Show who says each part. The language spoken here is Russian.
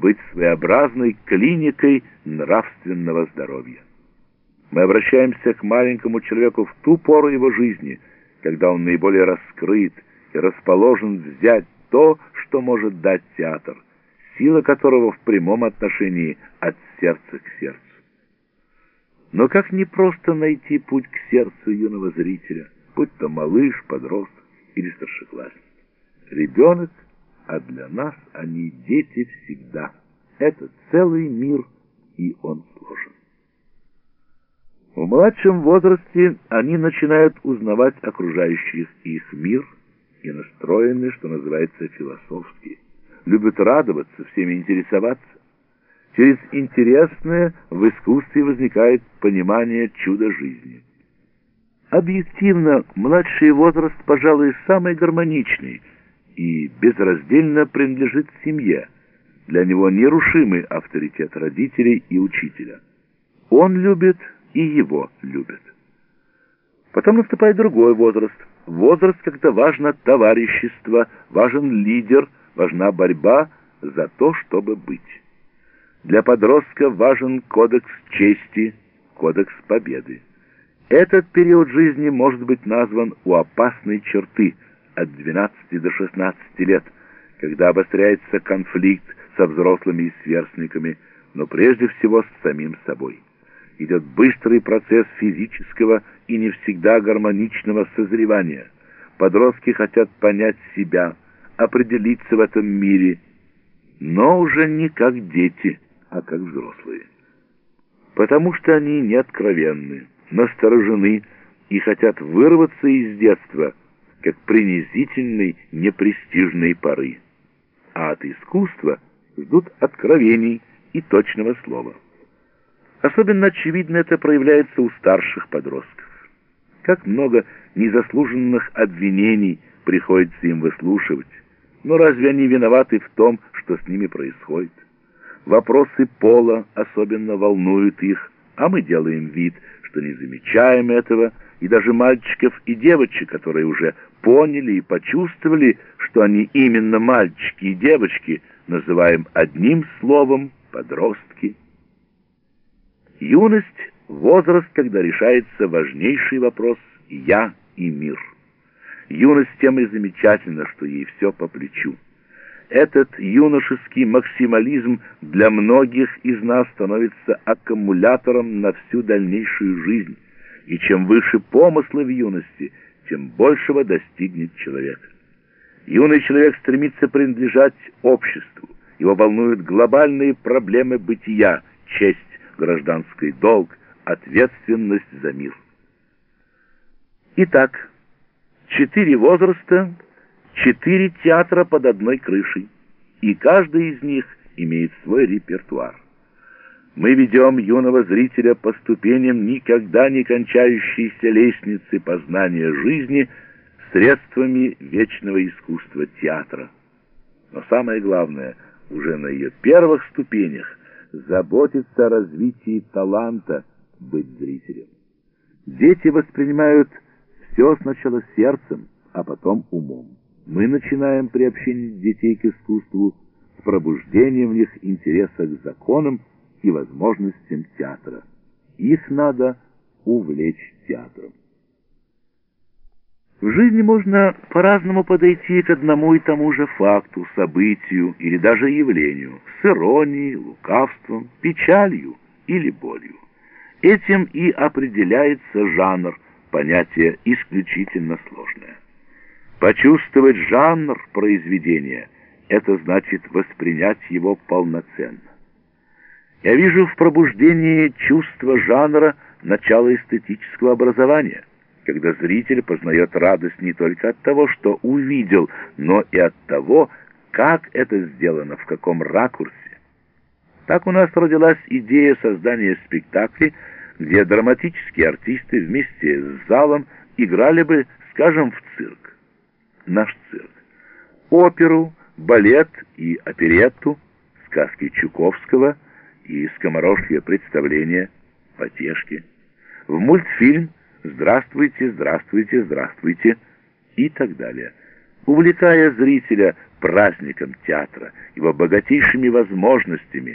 Speaker 1: быть своеобразной клиникой нравственного здоровья. Мы обращаемся к маленькому человеку в ту пору его жизни, когда он наиболее раскрыт и расположен взять то, что может дать театр, сила которого в прямом отношении от сердца к сердцу. Но как не просто найти путь к сердцу юного зрителя, будь то малыш, подросток или старшеклассник. Ребенок, а для нас они дети всегда. Это целый мир, и он сложен. В младшем возрасте они начинают узнавать окружающих их мир и настроены, что называется, философски. Любят радоваться, всеми интересоваться. Через интересное в искусстве возникает понимание чуда жизни. Объективно, младший возраст, пожалуй, самый гармоничный и безраздельно принадлежит семье. Для него нерушимый авторитет родителей и учителя. Он любит, и его любят. Потом наступает другой возраст. Возраст, когда важно товарищество, важен лидер, важна борьба за то, чтобы быть. Для подростка важен кодекс чести, кодекс победы. Этот период жизни может быть назван у опасной черты от 12 до 16 лет, когда обостряется конфликт со взрослыми и сверстниками, но прежде всего с самим собой. Идет быстрый процесс физического и не всегда гармоничного созревания. Подростки хотят понять себя, определиться в этом мире, но уже не как дети – а как взрослые. Потому что они не откровенны, насторожены и хотят вырваться из детства, как принизительной, непрестижной поры. А от искусства ждут откровений и точного слова. Особенно очевидно это проявляется у старших подростков. Как много незаслуженных обвинений приходится им выслушивать, но разве они виноваты в том, что с ними происходит? Вопросы пола особенно волнуют их, а мы делаем вид, что не замечаем этого, и даже мальчиков и девочек, которые уже поняли и почувствовали, что они именно мальчики и девочки, называем одним словом подростки. Юность — возраст, когда решается важнейший вопрос «я» и «мир». Юность тем и замечательна, что ей все по плечу. Этот юношеский максимализм для многих из нас становится аккумулятором на всю дальнейшую жизнь, и чем выше помыслы в юности, тем большего достигнет человек. Юный человек стремится принадлежать обществу, его волнуют глобальные проблемы бытия, честь, гражданский долг, ответственность за мир. Итак, четыре возраста – четыре театра под одной крышей, и каждый из них имеет свой репертуар. Мы ведем юного зрителя по ступеням никогда не кончающейся лестницы познания жизни средствами вечного искусства театра. Но самое главное, уже на ее первых ступенях заботиться о развитии таланта быть зрителем. Дети воспринимают все сначала сердцем, а потом умом мы начинаем приобщение детей к искусству с пробуждением в них интереса к законам и возможностям театра. Их надо увлечь театром. В жизни можно по-разному подойти к одному и тому же факту, событию или даже явлению, с иронией, лукавством, печалью или болью. Этим и определяется жанр, понятие исключительно сложное. Почувствовать жанр произведения — это значит воспринять его полноценно. Я вижу в пробуждении чувства жанра начало эстетического образования, когда зритель познает радость не только от того, что увидел, но и от того, как это сделано, в каком ракурсе. Так у нас родилась идея создания спектаклей, где драматические артисты вместе с залом играли бы, скажем, в цирк наш цирк. Оперу, балет и оперетту, сказки Чуковского и скоморожье представления, потешки. В мультфильм «Здравствуйте, здравствуйте, здравствуйте» и так далее. увлекая зрителя праздником театра, его богатейшими возможностями,